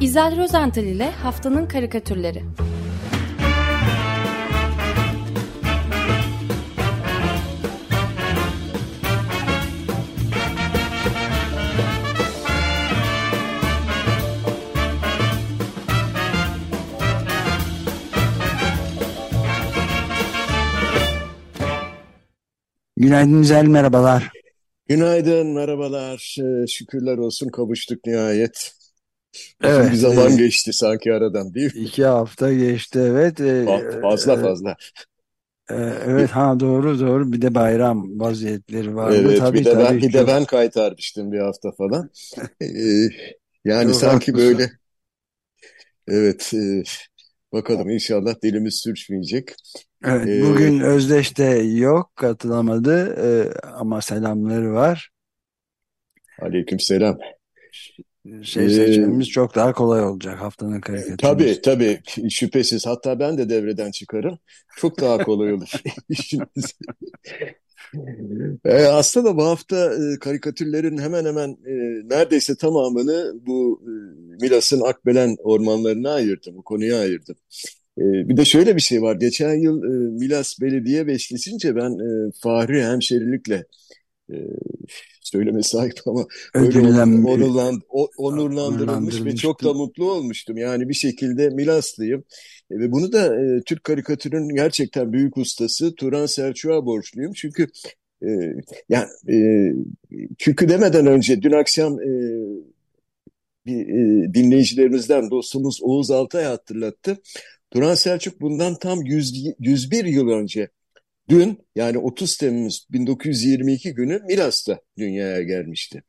İzel Rozental ile Haftanın Karikatürleri Günaydın güzel merhabalar. Günaydın, merhabalar. Ee, şükürler olsun kavuştuk nihayet. Evet, bir zaman geçti sanki aradan değil mi? iki hafta geçti evet. E, Fa- Fazla e, fazla. e, evet ha doğru doğru bir de bayram vaziyetleri vardı. Evet, Tabii bir de ben tabii bir de ben kaytarmıştım bir hafta falan. Ee, yani çok sanki haklısın. böyle evet e, bakalım inşallah dilimiz sürçmeyecek. Evet, Ee, bugün Özdeş de yok katılamadı ama selamları var. aleykümselam. Şey Ee, seçmemiz çok daha kolay olacak haftanın karikatürümüz. tabii tabii şüphesiz hatta ben de devreden çıkarım. Çok daha kolay olur. E, aslında bu hafta e, karikatürlerin hemen hemen e, neredeyse tamamını bu e, Milas'ın Akbelen ormanlarına ayırdım, bu konuya ayırdım. E, bir de şöyle bir şey var. Geçen yıl e, Milas Belediye Beşlisi'nce ben e, Fahri hemşerilikle e, söyleme sahip ama Ödüllen, onurlan, o- onurlandırılmış ve çok da mutlu olmuştum. Yani bir şekilde Milaslıyım. E, ve bunu da e, Türk karikatürün gerçekten büyük ustası Turan Selçuk'a borçluyum. Çünkü e, yani e, çünkü demeden önce dün akşam e, bir e, dinleyicilerimizden dostumuz Oğuz Altay hatırlattı. Turan Selçuk bundan tam 100, 101 yıl önce dün yani 30 Temmuz 1922 günü Milas'ta dünyaya gelmişti.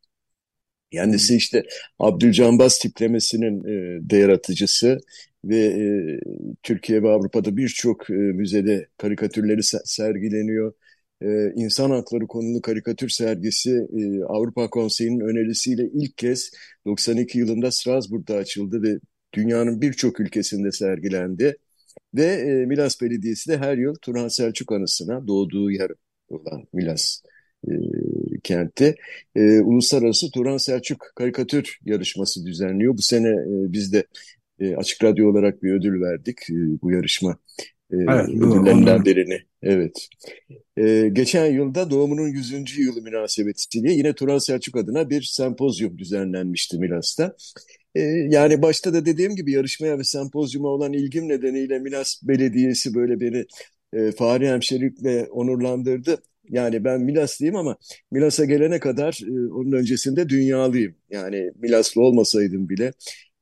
Kendisi işte Abdülcanbaz tiplemesinin e, de yaratıcısı ve e, Türkiye ve Avrupa'da birçok e, müzede karikatürleri se- sergileniyor. E, İnsan Hakları konulu karikatür sergisi e, Avrupa Konseyi'nin önerisiyle ilk kez 92 yılında Strasbourg'da açıldı ve dünyanın birçok ülkesinde sergilendi. Ve e, Milas Belediyesi de her yıl Turhan Selçuk anısına doğduğu yer olan Milas e, kentte e, Uluslararası Turan Selçuk Karikatür Yarışması düzenliyor. Bu sene e, biz de e, Açık Radyo olarak bir ödül verdik e, bu yarışma e, Evet ödüllerinden birini. Evet. E, geçen yılda doğumunun 100. yılı münasebetiyle yine Turan Selçuk adına bir sempozyum düzenlenmişti Milas'ta. E, yani başta da dediğim gibi yarışmaya ve sempozyuma olan ilgim nedeniyle Milas Belediyesi böyle beni e, Fahri Hemşerilikle onurlandırdı. Yani ben Milaslıyım ama Milas'a gelene kadar e, onun öncesinde dünyalıyım. Yani Milaslı olmasaydım bile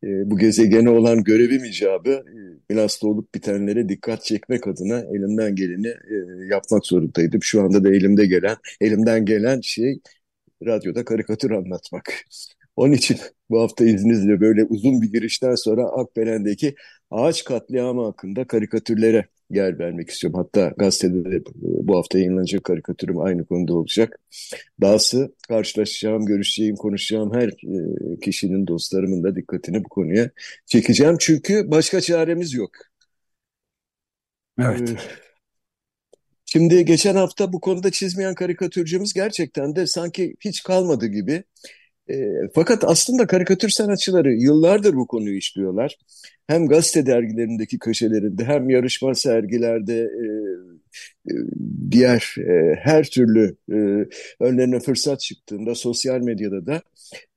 e, bu gezegene olan görevim icabı e, Milas'ta olup bitenlere dikkat çekmek adına elimden geleni e, yapmak zorundaydım. Şu anda da elimde gelen, elimden gelen şey radyoda karikatür anlatmak. Onun için bu hafta izninizle böyle uzun bir girişten sonra Akbelen'deki ağaç katliamı hakkında karikatürlere yer vermek istiyorum. Hatta gazetede de bu hafta yayınlanacak karikatürüm aynı konuda olacak. Dahası karşılaşacağım, görüşeceğim, konuşacağım her e, kişinin, dostlarımın da dikkatini bu konuya çekeceğim. Çünkü başka çaremiz yok. evet E, Şimdi geçen hafta bu konuda çizmeyen karikatürcümüz gerçekten de sanki hiç kalmadı gibi. E, fakat aslında karikatür sanatçıları yıllardır bu konuyu işliyorlar. Hem gazete dergilerindeki köşelerinde hem yarışma sergilerde e, e, diğer e, her türlü e, önlerine fırsat çıktığında sosyal medyada da.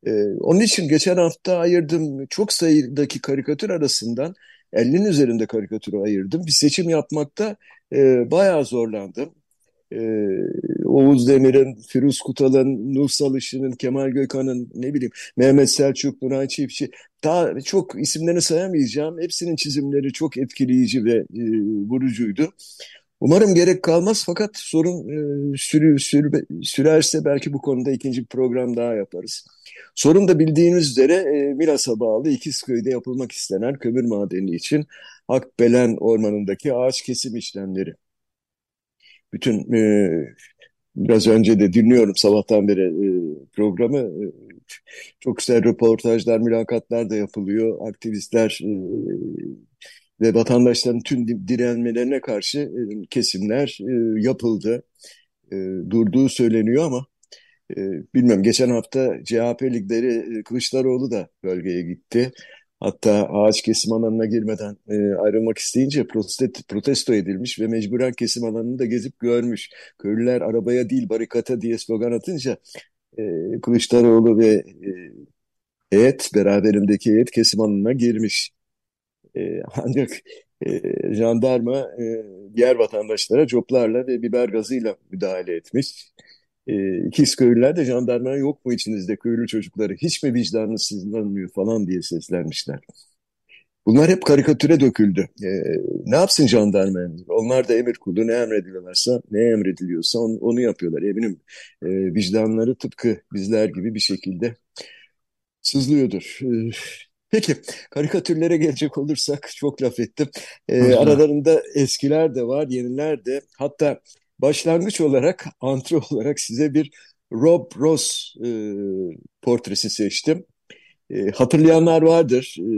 E, onun için geçen hafta ayırdım çok sayıdaki karikatür arasından 50'nin üzerinde karikatürü ayırdım. Bir seçim yapmakta e, bayağı zorlandım. Ee, Oğuz Demir'in, Firuz Kutal'ın, Nuh Salışı'nın, Kemal Gökhan'ın, ne bileyim Mehmet Selçuk, Nuray Çiftçi, daha çok isimlerini sayamayacağım. Hepsinin çizimleri çok etkileyici ve e, vurucuydu. Umarım gerek kalmaz fakat sorun e, sürü, sürü- sürerse belki bu konuda ikinci bir program daha yaparız. Sorun da bildiğiniz üzere e, Milas'a bağlı İkizköy'de yapılmak istenen kömür madeni için Akbelen Ormanı'ndaki ağaç kesim işlemleri. Bütün e, biraz önce de dinliyorum sabahtan beri e, programı. E, çok güzel röportajlar, mülakatlar da yapılıyor. Aktivistler e, ve vatandaşların tüm di- direnmelerine karşı e, kesimler e, yapıldı. E, durduğu söyleniyor ama e, bilmiyorum geçen hafta CHP lideri e, Kılıçdaroğlu da bölgeye gitti. Hatta ağaç kesim alanına girmeden e, ayrılmak isteyince protest, protesto edilmiş ve mecburen kesim alanını da gezip görmüş. Köylüler arabaya değil barikata diye slogan atınca e, Kılıçdaroğlu ve e, heyet beraberindeki heyet kesim alanına girmiş. E, ancak e, jandarma e, diğer vatandaşlara coplarla ve biber gazıyla müdahale etmiş. E, ikiz köylüler de jandarma yok mu içinizde köylü çocukları hiç mi vicdanınız sızlanmıyor falan diye seslenmişler. Bunlar hep karikatüre döküldü. E, ne yapsın jandarma? Onlar da emir kulu ne emrediliyorlarsa ne emrediliyorsa onu, onu yapıyorlar. Eminim e, vicdanları tıpkı bizler gibi bir şekilde sızlıyordur. E, Peki karikatürlere gelecek olursak çok laf ettim. E, aralarında eskiler de var, yeniler de. Hatta başlangıç olarak, antre olarak size bir Rob Ross e, portresi seçtim. E, hatırlayanlar vardır. E,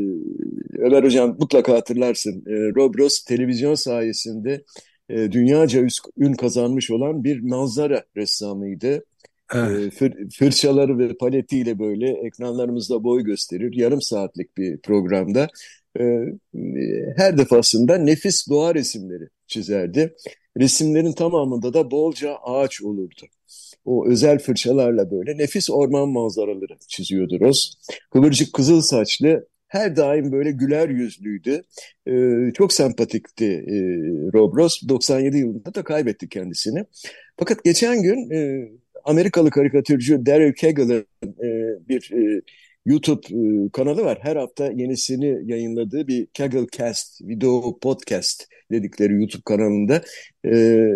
Ömer Hocam mutlaka hatırlarsın. E, Rob Ross televizyon sayesinde e, dünyaca ün kazanmış olan bir manzara ressamıydı. Evet. Fır, fırçaları ve paletiyle böyle ekranlarımızda boy gösterir. Yarım saatlik bir programda her defasında nefis doğa resimleri çizerdi. Resimlerin tamamında da bolca ağaç olurdu. O özel fırçalarla böyle nefis orman manzaraları çiziyordu Ross. Kıvırcık kızıl saçlı, her daim böyle güler yüzlüydü. çok sempatikti Rob Ross. 97 yılında da kaybetti kendisini. Fakat geçen gün Amerikalı karikatürcü Daryl Kegel'ın e, bir e, YouTube e, kanalı var. Her hafta yenisini yayınladığı bir Kegel Cast, video podcast dedikleri YouTube kanalında. E,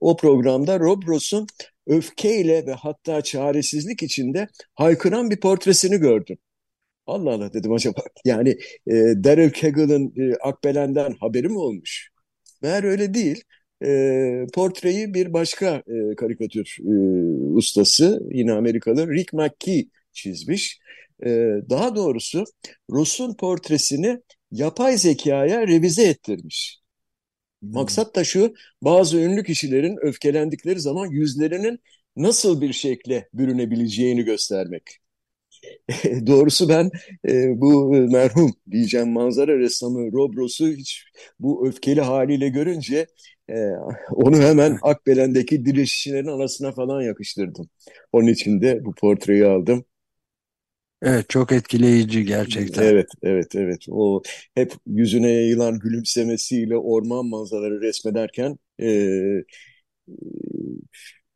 o programda Rob Ross'un öfkeyle ve hatta çaresizlik içinde haykıran bir portresini gördüm. Allah Allah dedim acaba. Yani e, Daryl Kegel'ın e, Akbelen'den haberi mi olmuş? Meğer öyle değil e, portreyi bir başka e, karikatür e, ustası yine Amerikalı Rick McKee çizmiş. E, daha doğrusu Rus'un portresini yapay zekaya revize ettirmiş. Hmm. Maksat da şu bazı ünlü kişilerin öfkelendikleri zaman yüzlerinin nasıl bir şekle bürünebileceğini göstermek. Doğrusu ben e, bu merhum diyeceğim manzara ressamı Rob Ross'u hiç bu öfkeli haliyle görünce e, onu hemen Akbelen'deki dirilişçilerin arasına falan yakıştırdım. Onun için de bu portreyi aldım. Evet çok etkileyici gerçekten. Evet evet evet o hep yüzüne yayılan gülümsemesiyle orman manzaraları resmederken e,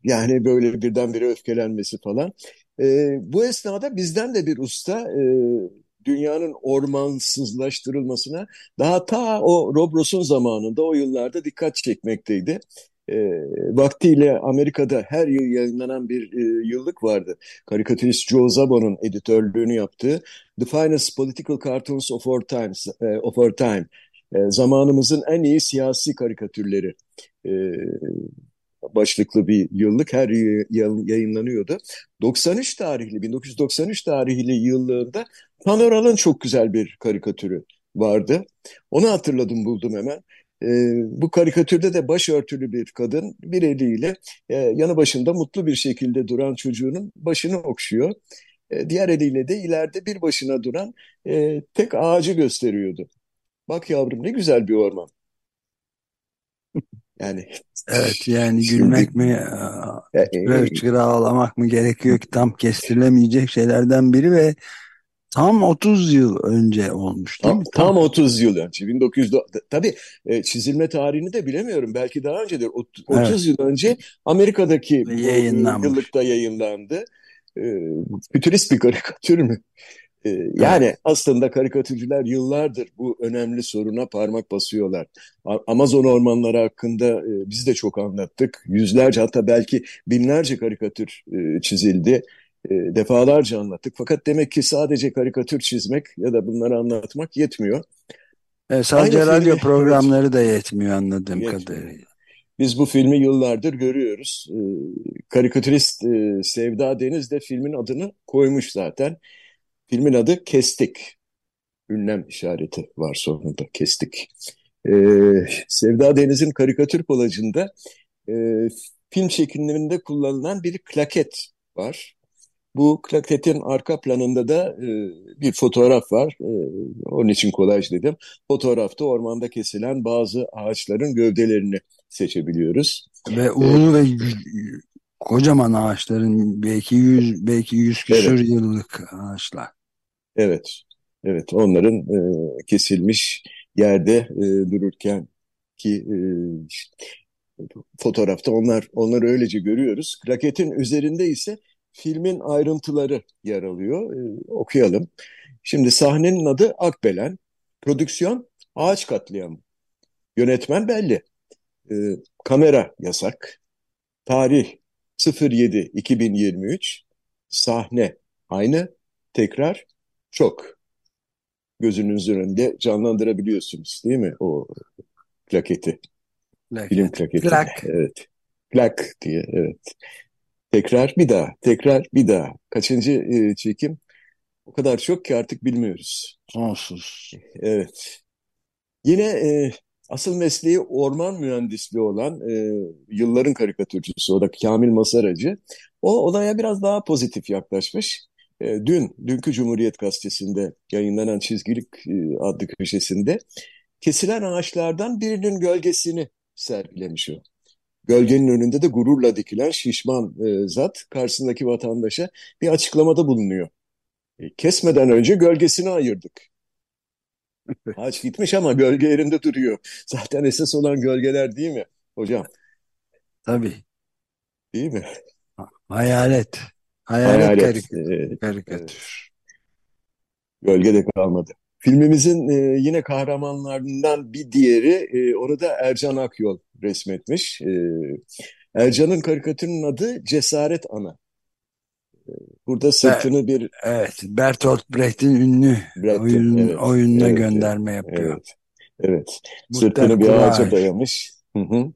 yani böyle birdenbire öfkelenmesi falan. E, bu esnada bizden de bir usta e, dünyanın ormansızlaştırılmasına daha ta o Rob Ross'un zamanında o yıllarda dikkat çekmekteydi. E, vaktiyle Amerika'da her yıl yayınlanan bir e, yıllık vardı. Karikatürist Joe Szabo'nun editörlüğünü yaptığı The Finest Political Cartoons of Our, Times, e, of Our Time. E, zamanımızın en iyi siyasi karikatürleri. E, başlıklı bir yıllık her yıl yayınlanıyordu. 93 tarihli, 1993 tarihli yıllığında Panoral'ın çok güzel bir karikatürü vardı. Onu hatırladım buldum hemen. E, bu karikatürde de başörtülü bir kadın bir eliyle e, yanı başında mutlu bir şekilde duran çocuğunun başını okşuyor. E, diğer eliyle de ileride bir başına duran e, tek ağacı gösteriyordu. Bak yavrum ne güzel bir orman. Yani evet yani gülmek mi hıçkıra ağlamak mı gerekiyor ki tam kestirilemeyecek şeylerden biri ve tam 30 yıl önce olmuş değil tam, mi? Tam, tam 30 yıl önce 1900 tabii e, çizilme tarihini de bilemiyorum belki daha öncedir 30 evet. yıl önce Amerika'daki yıllıkta yayınlandı. E, fütürist bir karikatür mü? Ee, yani aslında karikatürcüler yıllardır bu önemli soruna parmak basıyorlar. Amazon ormanları hakkında e, biz de çok anlattık. Yüzlerce hatta belki binlerce karikatür e, çizildi. E, defalarca anlattık. Fakat demek ki sadece karikatür çizmek ya da bunları anlatmak yetmiyor. Evet, sadece Aynı radyo filmi, programları evet, da yetmiyor anladığım yetmiyor. kadarıyla. Biz bu filmi yıllardır görüyoruz. karikatürist Sevda Deniz de filmin adını koymuş zaten. Filmin adı Kestik. Ünlem işareti var sonunda. Kestik. Ee, Sevda Deniz'in karikatür kolajında e, film çekimlerinde kullanılan bir klaket var. Bu klaketin arka planında da e, bir fotoğraf var. E, onun için kolaj dedim. Fotoğrafta ormanda kesilen bazı ağaçların gövdelerini seçebiliyoruz. Ve ulu ve kocaman ağaçların belki yüz belki yüz küsur evet. yıllık ağaçlar. Evet. Evet onların e, kesilmiş yerde e, dururken ki e, fotoğrafta onlar onları öylece görüyoruz. Klaketin üzerinde ise filmin ayrıntıları yer alıyor. E, okuyalım. Şimdi sahnenin adı Akbelen. Prodüksiyon Ağaç Katliamı. Yönetmen belli. E, kamera yasak. Tarih 07-2023. Sahne aynı. Tekrar çok. Gözünüzün önünde canlandırabiliyorsunuz değil mi o plaketi? Plaket. Film plaketi. Plak. Evet. Plak diye evet. Tekrar bir daha, tekrar bir daha. Kaçıncı e, çekim? O kadar çok ki artık bilmiyoruz. Sonsuz. Evet. Yine e, asıl mesleği orman mühendisliği olan e, yılların karikatürcüsü, o da Kamil Masaracı. O olaya biraz daha pozitif yaklaşmış. E, dün, dünkü Cumhuriyet Gazetesi'nde yayınlanan Çizgilik e, adlı köşesinde kesilen ağaçlardan birinin gölgesini sergilemiş o. Gölgenin önünde de gururla dikilen şişman e, zat karşısındaki vatandaşa bir açıklamada bulunuyor. E, kesmeden önce gölgesini ayırdık. Ağaç gitmiş ama gölge yerinde duruyor. Zaten esas olan gölgeler değil mi hocam? Tabii. Değil mi? Hayalet. Hayalet, Hayalet. Karikatür. karikatür. Gölge de kalmadı. Filmimizin e, yine kahramanlarından bir diğeri e, orada Ercan Akyol resmetmiş. E, Ercan'ın karikatürünün adı Cesaret Ana. E, burada sırtını bir... Evet, Bertolt Brecht'in ünlü Brecht'in, oyun, evet, oyununa evet, gönderme yapıyor. Evet, evet. sırtını bir ağaca dayamış. Hı hı.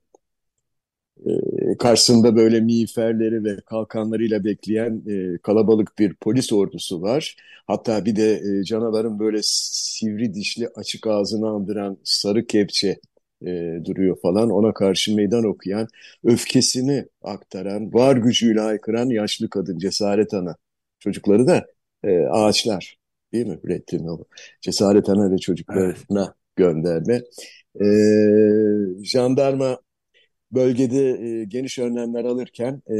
E, karşısında böyle miğferleri ve kalkanlarıyla bekleyen e, kalabalık bir polis ordusu var. Hatta bir de e, canavarın böyle sivri dişli açık ağzını andıran sarı kepçe e, duruyor falan. Ona karşı meydan okuyan, öfkesini aktaran, var gücüyle aykıran yaşlı kadın, cesaret ana. Çocukları da e, ağaçlar değil mi? Ürettiğim o. Cesaret ana ve çocuklarına evet. gönderme. E, jandarma bölgede e, geniş önlemler alırken e,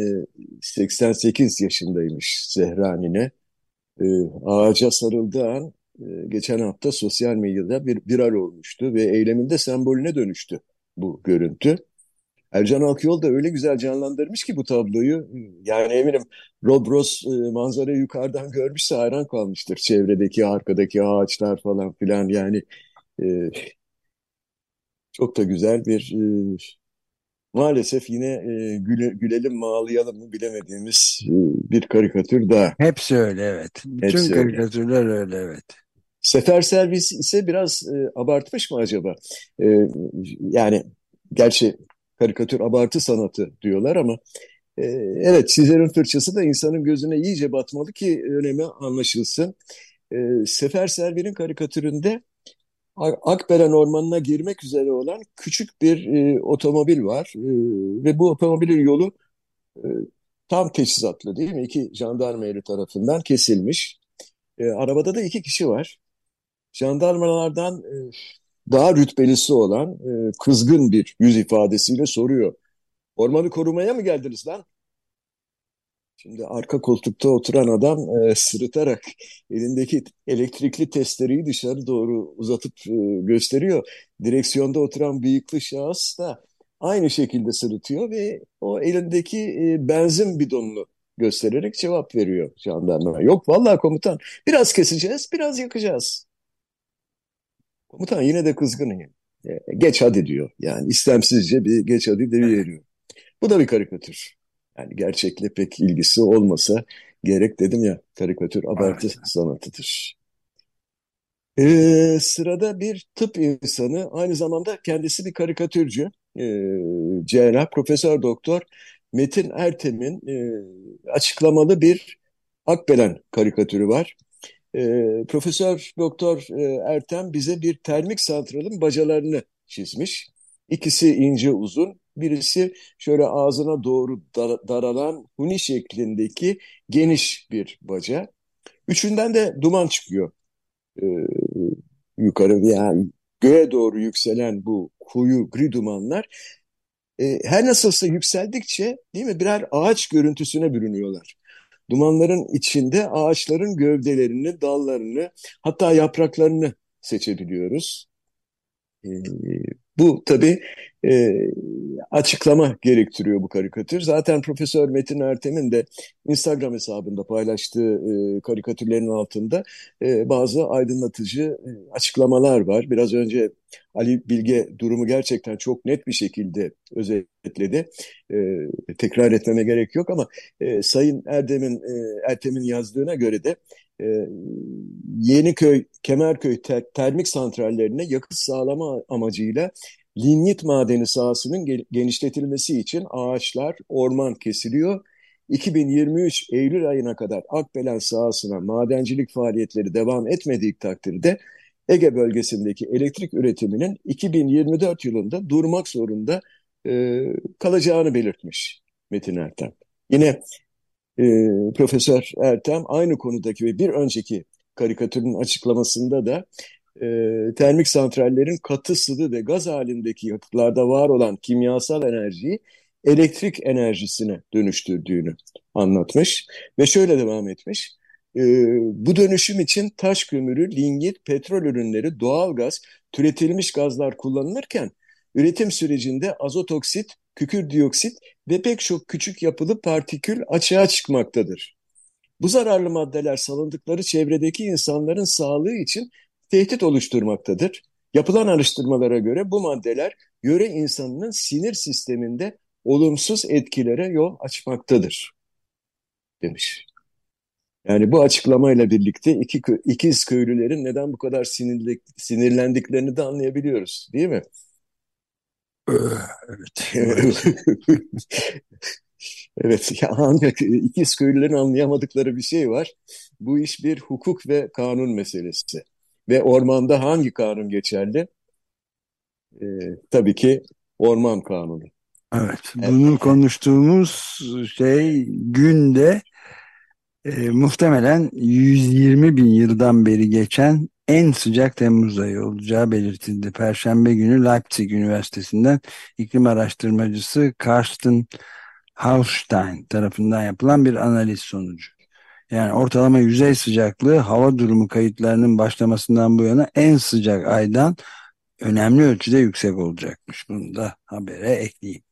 88 yaşındaymış Zehranine. E, ağaca sarıldığı an e, geçen hafta sosyal medyada bir viral olmuştu ve eyleminde sembolüne dönüştü bu görüntü. Ercan Akyol da öyle güzel canlandırmış ki bu tabloyu. Yani eminim Rob Ross e, manzarayı yukarıdan görmüşse hayran kalmıştır. Çevredeki, arkadaki ağaçlar falan filan yani e, çok da güzel bir e, maalesef yine e, güle, gülelim mi ağlayalım mı bilemediğimiz e, bir karikatür daha. Hepsi öyle evet. Bütün Hepsi karikatürler öyle. öyle evet. Sefer servis ise biraz e, abartmış mı acaba? E, yani gerçi karikatür abartı sanatı diyorlar ama e, evet çizerin fırçası da insanın gözüne iyice batmalı ki önemi anlaşılsın. E, Sefer Server'in karikatüründe Akbelen Ormanı'na girmek üzere olan küçük bir e, otomobil var. E, ve bu otomobilin yolu e, tam teçhizatlı değil mi? İki jandarma eri tarafından kesilmiş. E, arabada da iki kişi var. Jandarmalardan e, daha rütbelisi olan e, kızgın bir yüz ifadesiyle soruyor. Ormanı korumaya mı geldiniz lan? Şimdi arka koltukta oturan adam e, sırıtarak elindeki elektrikli testereyi dışarı doğru uzatıp e, gösteriyor. Direksiyonda oturan bıyıklı şahıs da aynı şekilde sırıtıyor ve o elindeki e, benzin bidonunu göstererek cevap veriyor jandarma. Yok vallahi komutan biraz keseceğiz biraz yakacağız. Komutan yine de kızgın. E, geç hadi diyor. Yani istemsizce bir geç hadi veriyor. Bu da bir karikatür. Yani gerçekle pek ilgisi olmasa gerek dedim ya karikatür abartı evet. sanatıdır. Ee, sırada bir tıp insanı aynı zamanda kendisi bir karikatürcü. Ee, cerrah Profesör Doktor Metin Ertem'in e, açıklamalı bir Akbelen karikatürü var. E, Profesör Doktor e, Ertem bize bir termik santralın bacalarını çizmiş. İkisi ince uzun, birisi şöyle ağzına doğru dar daralan huni şeklindeki geniş bir baca. Üçünden de duman çıkıyor e, yukarı yani göğe doğru yükselen bu koyu gri dumanlar e, her nasılsa yükseldikçe değil mi birer ağaç görüntüsüne bürünüyorlar. Dumanların içinde ağaçların gövdelerini, dallarını hatta yapraklarını seçebiliyoruz. E, bu tabii e, açıklama gerektiriyor bu karikatür. Zaten Profesör Metin Ertem'in de Instagram hesabında paylaştığı e, karikatürlerin altında e, bazı aydınlatıcı e, açıklamalar var. Biraz önce Ali Bilge durumu gerçekten çok net bir şekilde özetledi. E, tekrar etmeme gerek yok ama e, Sayın Erdem'in e, Ertem'in yazdığına göre de e, Yeniköy, Kemerköy ter termik santrallerine yakıt sağlama amacıyla linyit madeni sahasının genişletilmesi için ağaçlar, orman kesiliyor. 2023 Eylül ayına kadar Akbelen sahasına madencilik faaliyetleri devam etmediği takdirde Ege bölgesindeki elektrik üretiminin 2024 yılında durmak zorunda e, kalacağını belirtmiş Metin Ertem. Yine e, Profesör Ertem aynı konudaki ve bir önceki karikatürün açıklamasında da e, termik santrallerin katı sıvı ve gaz halindeki yakıtlarda var olan kimyasal enerjiyi elektrik enerjisine dönüştürdüğünü anlatmış ve şöyle devam etmiş. E, bu dönüşüm için taş kömürü, lignit, petrol ürünleri, doğal gaz, türetilmiş gazlar kullanılırken üretim sürecinde azot oksit, kükür dioksit ve pek çok küçük yapılı partikül açığa çıkmaktadır. Bu zararlı maddeler salındıkları çevredeki insanların sağlığı için tehdit oluşturmaktadır. Yapılan araştırmalara göre bu maddeler yöre insanının sinir sisteminde olumsuz etkilere yol açmaktadır demiş. Yani bu açıklamayla birlikte iki, ikiz köylülerin neden bu kadar sinirli, sinirlendiklerini de anlayabiliyoruz değil mi? Evet. evet ya ancak ikiz köylülerin anlayamadıkları bir şey var. Bu iş bir hukuk ve kanun meselesi. Ve ormanda hangi kanun geçerli? Ee, tabii ki orman kanunu. Evet, bunu evet. konuştuğumuz şey günde e, muhtemelen 120 bin yıldan beri geçen en sıcak Temmuz ayı olacağı belirtildi. Perşembe günü Leipzig Üniversitesi'nden iklim araştırmacısı Karsten Haustein tarafından yapılan bir analiz sonucu. Yani ortalama yüzey sıcaklığı hava durumu kayıtlarının başlamasından bu yana en sıcak aydan önemli ölçüde yüksek olacakmış. Bunu da habere ekleyeyim.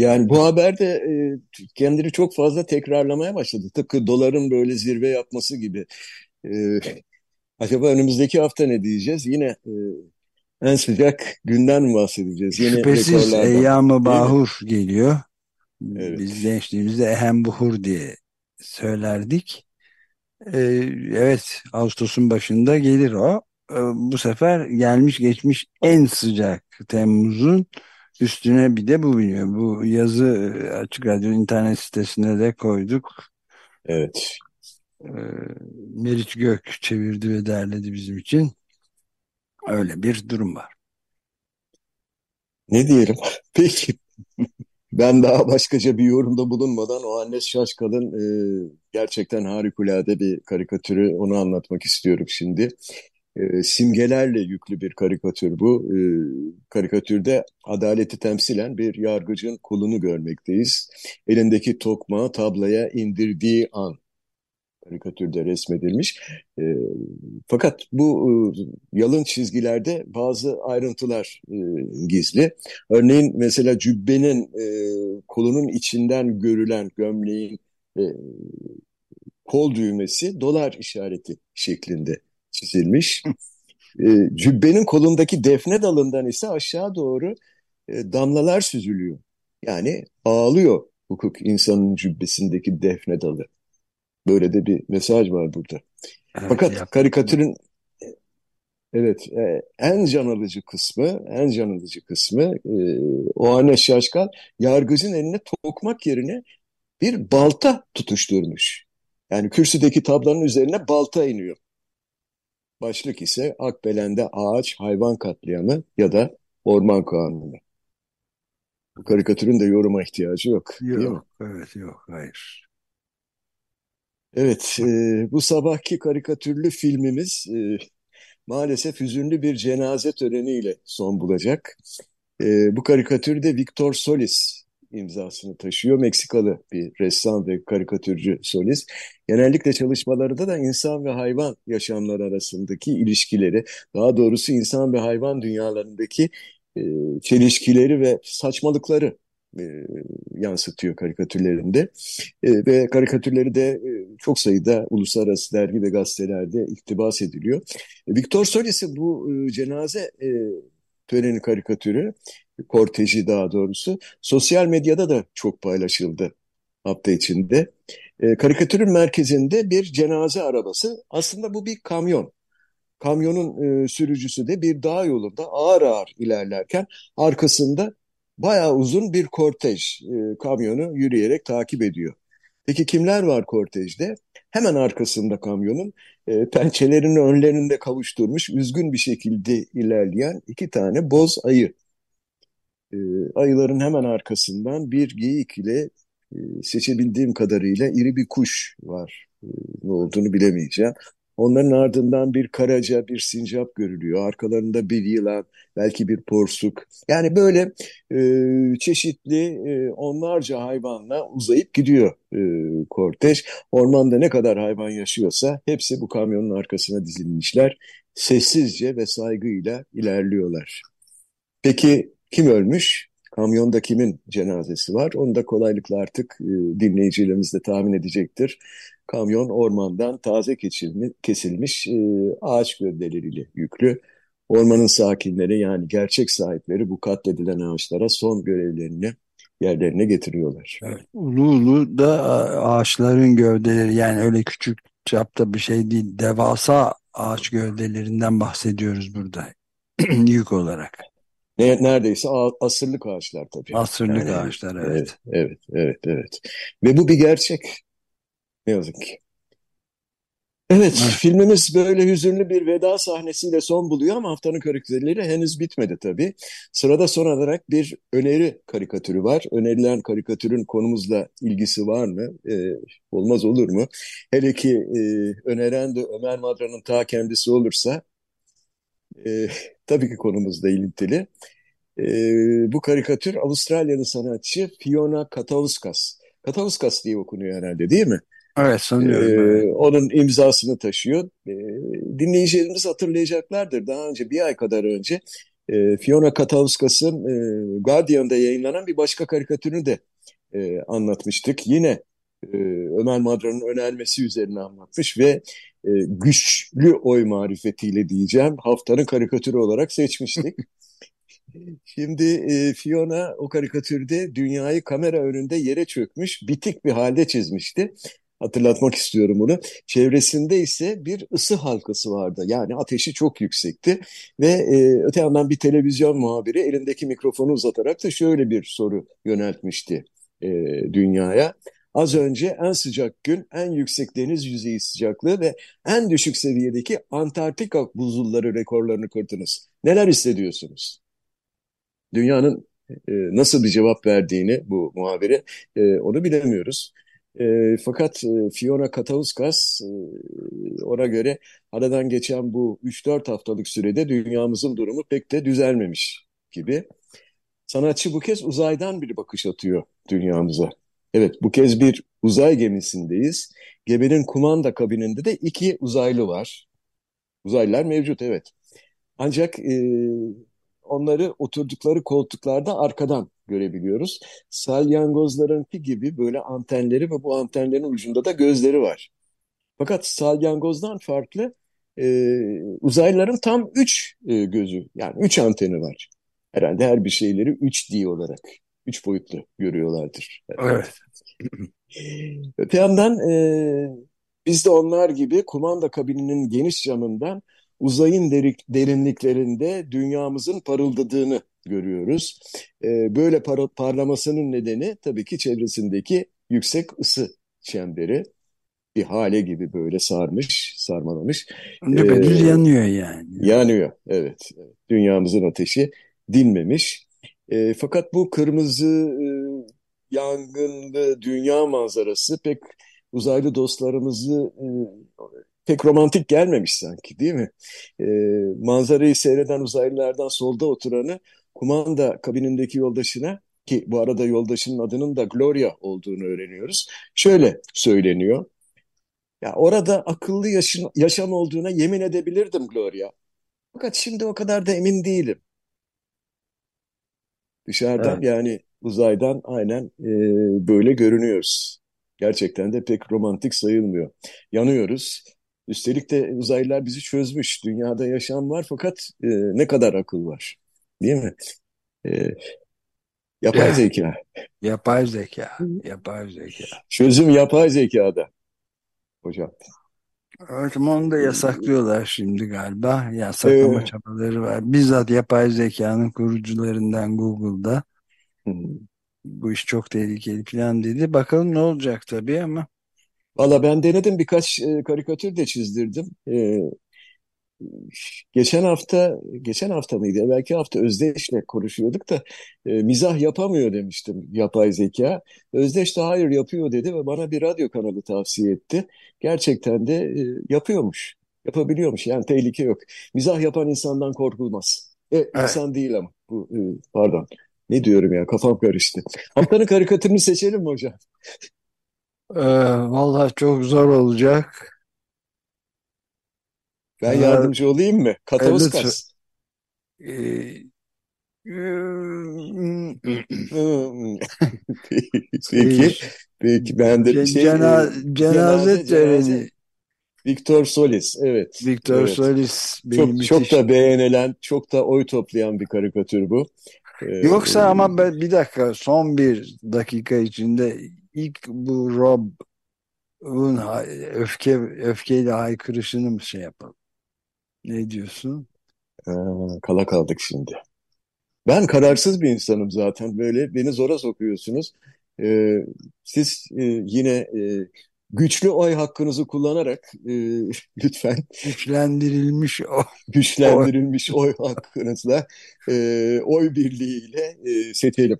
Yani bu haber de e, kendini çok fazla tekrarlamaya başladı. Tıpkı doların böyle zirve yapması gibi. E, acaba önümüzdeki hafta ne diyeceğiz? Yine e, en sıcak günden mi bahsedeceğiz? Yine Şüphesiz Eyyam-ı Bahur geliyor. Evet. Biz gençliğimizde Ehem Buhur diye söylerdik. Ee, evet Ağustos'un başında gelir o. Ee, bu sefer gelmiş geçmiş en sıcak Temmuz'un üstüne bir de bu biniyor. Bu yazı e, Açık Radyo internet sitesine de koyduk. Evet. Ee, Meriç Gök çevirdi ve derledi bizim için. Öyle bir durum var. Ne diyelim? Peki. Ben daha başkaca bir yorumda bulunmadan o Annes Şaşkal'ın e, gerçekten harikulade bir karikatürü onu anlatmak istiyorum şimdi. E, simgelerle yüklü bir karikatür bu. E, karikatürde adaleti temsilen bir yargıcın kulunu görmekteyiz. Elindeki tokmağı tablaya indirdiği an karikatürde resmedilmiş. E, fakat bu e, yalın çizgilerde bazı ayrıntılar e, gizli. Örneğin mesela cübbenin e, kolunun içinden görülen gömleğin e, kol düğmesi dolar işareti şeklinde çizilmiş. E, cübbenin kolundaki defne dalından ise aşağı doğru e, damlalar süzülüyor. Yani ağlıyor hukuk insanın cübbesindeki defne dalı. Böyle de bir mesaj var burada. Evet, Fakat yaptım. karikatürün evet e, en can alıcı kısmı, en can alıcı kısmı e, o anne şaşkal yargıcın eline tokmak yerine bir balta tutuşturmuş. Yani kürsüdeki tablanın üzerine balta iniyor. Başlık ise Akbelen'de ağaç hayvan katliamı ya da orman kanunu. Bu karikatürün de yoruma ihtiyacı yok, yok? Evet, yok, hayır. Evet, e, bu sabahki karikatürlü filmimiz e, maalesef hüzünlü bir cenaze töreniyle son bulacak. E, bu karikatürde Victor Solis imzasını taşıyor. Meksikalı bir ressam ve karikatürcü Solis. Genellikle çalışmalarında da insan ve hayvan yaşamları arasındaki ilişkileri, daha doğrusu insan ve hayvan dünyalarındaki e, çelişkileri ve saçmalıkları e, yansıtıyor karikatürlerinde. E, ve karikatürleri de e, çok sayıda uluslararası dergi ve gazetelerde iktibas ediliyor. E, Victor Solis'in bu e, cenaze e, töreni karikatürü, korteji daha doğrusu, sosyal medyada da çok paylaşıldı hafta içinde. E, karikatürün merkezinde bir cenaze arabası, aslında bu bir kamyon. Kamyonun e, sürücüsü de bir dağ yolunda ağır ağır ilerlerken arkasında bayağı uzun bir kortej e, kamyonu yürüyerek takip ediyor. Peki kimler var kortejde? Hemen arkasında kamyonun e, pençelerini önlerinde kavuşturmuş üzgün bir şekilde ilerleyen iki tane boz ayı. E, ayıların hemen arkasından bir geyik ile e, seçebildiğim kadarıyla iri bir kuş var. E, ne olduğunu bilemeyeceğim. Onların ardından bir karaca, bir sincap görülüyor. Arkalarında bir yılan, belki bir porsuk. Yani böyle e, çeşitli e, onlarca hayvanla uzayıp gidiyor e, kortej. Ormanda ne kadar hayvan yaşıyorsa hepsi bu kamyonun arkasına dizilmişler. Sessizce ve saygıyla ilerliyorlar. Peki kim ölmüş? Kamyonda kimin cenazesi var? Onu da kolaylıkla artık e, dinleyicilerimiz de tahmin edecektir. Kamyon ormandan taze kesilmiş, kesilmiş e, ağaç gövdeleriyle yüklü. Ormanın sakinleri yani gerçek sahipleri bu katledilen ağaçlara son görevlerini yerlerine getiriyorlar. Evet. Ulu ulu da ağaçların gövdeleri yani öyle küçük çapta bir şey değil. Devasa ağaç gövdelerinden bahsediyoruz burada yük olarak. Ne, neredeyse asırlık ağaçlar tabii. Asırlık yani, ağaçlar evet. evet. Evet, evet, evet. Ve bu bir gerçek. Ne yazık ki. Evet, filmimiz böyle hüzünlü bir veda sahnesiyle son buluyor ama haftanın karikatürleri henüz bitmedi tabii. Sırada son olarak bir öneri karikatürü var. Önerilen karikatürün konumuzla ilgisi var mı? Ee, olmaz olur mu? Hele ki e, öneren de Ömer Madra'nın ta kendisi olursa e, tabii ki konumuzla ilintili. E, bu karikatür Avustralyalı sanatçı Fiona Katauskas. Katauskas diye okunuyor herhalde değil mi? Evet sanıyorum. Ee, onun imzasını taşıyor. Ee, dinleyicilerimiz hatırlayacaklardır. Daha önce bir ay kadar önce e, Fiona Katauskas'ın e, Guardian'da yayınlanan bir başka karikatürünü de e, anlatmıştık. Yine e, Ömer Madra'nın önermesi üzerine anlatmış ve e, güçlü oy marifetiyle diyeceğim haftanın karikatürü olarak seçmiştik. Şimdi e, Fiona o karikatürde dünyayı kamera önünde yere çökmüş, bitik bir halde çizmişti hatırlatmak istiyorum bunu. Çevresinde ise bir ısı halkası vardı. Yani ateşi çok yüksekti ve e, öte yandan bir televizyon muhabiri elindeki mikrofonu uzatarak da şöyle bir soru yöneltmişti e, dünyaya. Az önce en sıcak gün, en yüksek deniz yüzeyi sıcaklığı ve en düşük seviyedeki Antarktika buzulları rekorlarını kırdınız. Neler hissediyorsunuz? Dünyanın e, nasıl bir cevap verdiğini bu muhabire e, onu bilemiyoruz. E, fakat Fiona Katauskas e, ona göre aradan geçen bu 3-4 haftalık sürede dünyamızın durumu pek de düzelmemiş gibi. Sanatçı bu kez uzaydan bir bakış atıyor dünyamıza. Evet bu kez bir uzay gemisindeyiz. Geminin kumanda kabininde de iki uzaylı var. Uzaylılar mevcut evet. Ancak e, onları oturdukları koltuklarda arkadan görebiliyoruz. Salyangozlarınki gibi böyle antenleri ve bu antenlerin ucunda da gözleri var. Fakat salyangozdan farklı e, uzaylıların tam üç e, gözü yani üç anteni var. Herhalde her bir şeyleri 3D olarak, üç boyutlu görüyorlardır. Evet. Öte yandan e, biz de onlar gibi kumanda kabininin geniş camından uzayın derik, derinliklerinde dünyamızın parıldadığını görüyoruz. E, böyle par parlamasının nedeni tabii ki çevresindeki yüksek ısı çemberi bir hale gibi böyle sarmış, sarmalamış. Düpedüz ee, yanıyor yani. Yanıyor, evet. Dünyamızın ateşi dinmemiş. E, fakat bu kırmızı e, yangınlı dünya manzarası pek uzaylı dostlarımızı e, pek romantik gelmemiş sanki değil mi? E, manzarayı seyreden uzaylılardan solda oturanı kumanda kabinindeki yoldaşına ki bu arada yoldaşının adının da Gloria olduğunu öğreniyoruz. Şöyle söyleniyor. Ya orada akıllı yaşın, yaşam olduğuna yemin edebilirdim Gloria. Fakat şimdi o kadar da emin değilim. Dışarıdan Evet. yani uzaydan aynen e, böyle görünüyoruz. Gerçekten de pek romantik sayılmıyor. Yanıyoruz. Üstelik de uzaylılar bizi çözmüş. Dünyada yaşam var fakat e, ne kadar akıl var. Değil mi? E, yapay Ya. zeka. Yapay zeka. Yapay zeka. Çözüm yapay zekada. Hocam. Evet onu da yasaklıyorlar şimdi galiba. Yasaklama Ee, çabaları var. Bizzat yapay zekanın kurucularından Google'da hmm. bu iş çok tehlikeli falan dedi. Bakalım ne olacak tabii ama Valla ben denedim birkaç e, karikatür de çizdirdim. E, geçen hafta, geçen hafta mıydı? Belki hafta Özdeş'le konuşuyorduk da e, mizah yapamıyor demiştim yapay zeka. Özdeş de hayır yapıyor dedi ve bana bir radyo kanalı tavsiye etti. Gerçekten de e, yapıyormuş, yapabiliyormuş. Yani tehlike yok. Mizah yapan insandan korkulmaz. E, evet. insan değil ama. Bu, e, pardon. Ne diyorum ya kafam karıştı. Haftanın karikatürünü seçelim mi hocam? Ee, vallahi çok zor olacak. Ben Ee, yardımcı olayım mı? e, lütfen. Katauskas. Ee, Peki, şey, peki ben de ce- şey cena, e, cenaze cenaze cenaze töreni Victor Solis evet Victor evet Solis çok çok müthiş. da beğenilen çok da oy toplayan bir karikatür bu. Ee, Yoksa ama ben, bir dakika son bir dakika içinde ilk bu Rob'un öfke öfkeyle haykırışını mı şey yapalım? Ne diyorsun? aa, kala kaldık şimdi. Ben kararsız bir insanım zaten böyle beni zora sokuyorsunuz. Ee, siz e, yine e, güçlü oy hakkınızı kullanarak e, lütfen Güçlendirilmiş o, o güçlendirilmiş oy hakkınızla e, oy birliğiyle e, seçelim.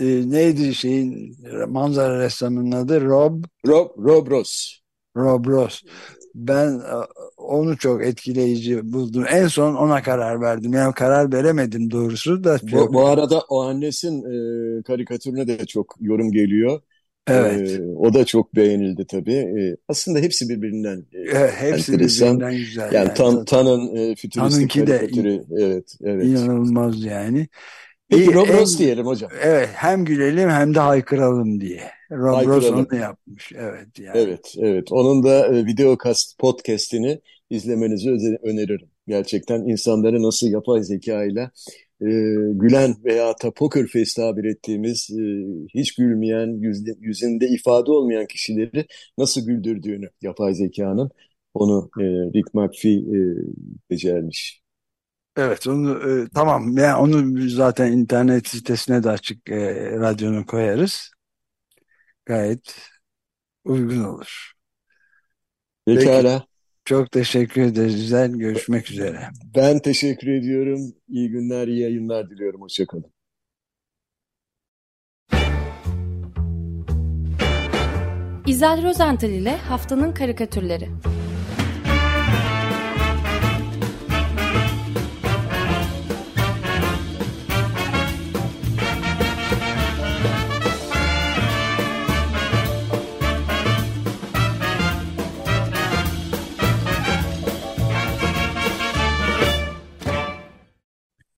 E, neydi şeyin manzara ressamının adı Rob Rob, Rob Ross. Rob Ross. Ben e, onu çok etkileyici buldum. En son ona karar verdim. Yani karar veremedim doğrusu da Bu, çok. bu arada o annesin e, karikatürüne de çok yorum geliyor. Evet. E, o da çok beğenildi tabii. E, aslında hepsi birbirinden e, E, Hepsi enteresan. birbirinden güzel Yani yani. Tan, Ta- Tan'ın e, fütüristik Tanınki de karikatürü. Evet, evet. inanılmaz yani. İyi, Rob Ross diyelim hocam. evet hem gülelim hem de haykıralım diye. Rob Ross Haykıralım. onu yapmış. Evet yani. Evet, evet. Onun da e, videocast podcast'ini izlemenizi öneririm. Gerçekten insanları nasıl yapay zeka ile e, gülen veya da poker face tabir ettiğimiz e, hiç gülmeyen, yüzde, yüzünde ifade olmayan kişileri nasıl güldürdüğünü yapay zekanın onu e, Rick McPhee e, becermiş. Evet onu e, tamam yani onu zaten internet sitesine de açık e, radyonu koyarız. Gayet uygun olur. Peki Pekala. çok teşekkür ederiz. Güzel görüşmek üzere. Ben teşekkür ediyorum. İyi günler, iyi yayınlar diliyorum. Hoşçakalın. İzel Rozental ile Haftanın Karikatürleri